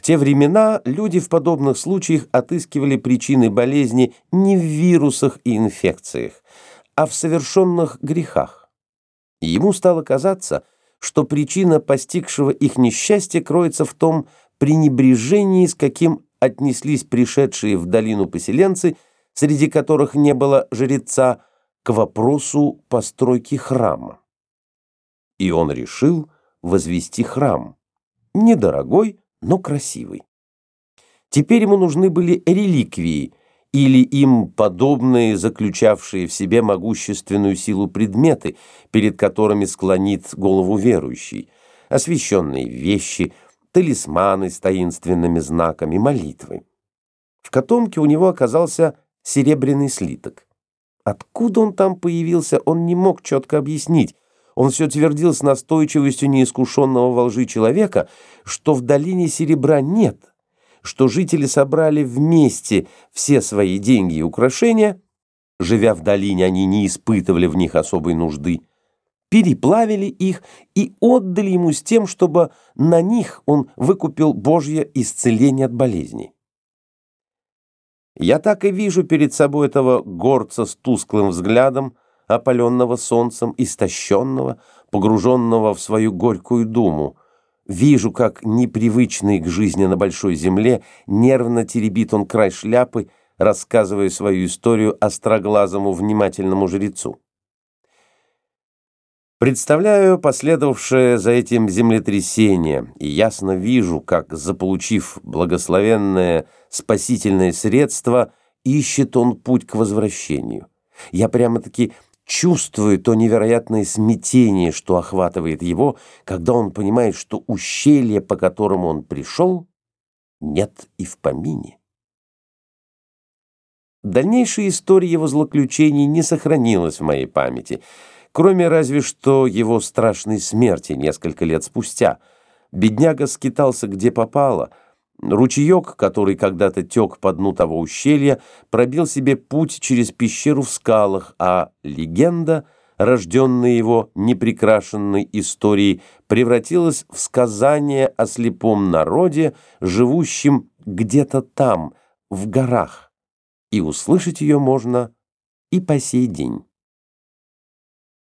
В те времена люди в подобных случаях отыскивали причины болезни не в вирусах и инфекциях, а в совершенных грехах. Ему стало казаться, что причина постигшего их несчастья кроется в том пренебрежении, с каким отнеслись пришедшие в долину поселенцы, среди которых не было жреца, к вопросу постройки храма. И он решил возвести храм, недорогой, но красивый. Теперь ему нужны были реликвии или им подобные, заключавшие в себе могущественную силу предметы, перед которыми склонит голову верующий, освященные вещи, талисманы с таинственными знаками, молитвы. В котомке у него оказался серебряный слиток. Откуда он там появился, он не мог четко объяснить, он все твердил с настойчивостью неискушенного во лжи человека, что в долине серебра нет, что жители собрали вместе все свои деньги и украшения, живя в долине, они не испытывали в них особой нужды, переплавили их и отдали ему с тем, чтобы на них он выкупил Божье исцеление от болезней. Я так и вижу перед собой этого горца с тусклым взглядом, опаленного солнцем, истощенного, погруженного в свою горькую думу. Вижу, как непривычный к жизни на большой земле нервно теребит он край шляпы, рассказывая свою историю остроглазому внимательному жрецу. Представляю последовавшее за этим землетрясение и ясно вижу, как, заполучив благословенное спасительное средство, ищет он путь к возвращению. Я прямо-таки чувствует то невероятное смятение, что охватывает его, когда он понимает, что ущелье, по которому он пришел, нет и в помине. Дальнейшая история его злоключений не сохранилась в моей памяти, кроме разве что его страшной смерти несколько лет спустя. Бедняга скитался где попало — Ручеек, который когда-то тек по дну того ущелья, пробил себе путь через пещеру в скалах, а легенда, рожденная его непрекрашенной историей, превратилась в сказание о слепом народе, живущем где-то там, в горах. И услышать ее можно и по сей день.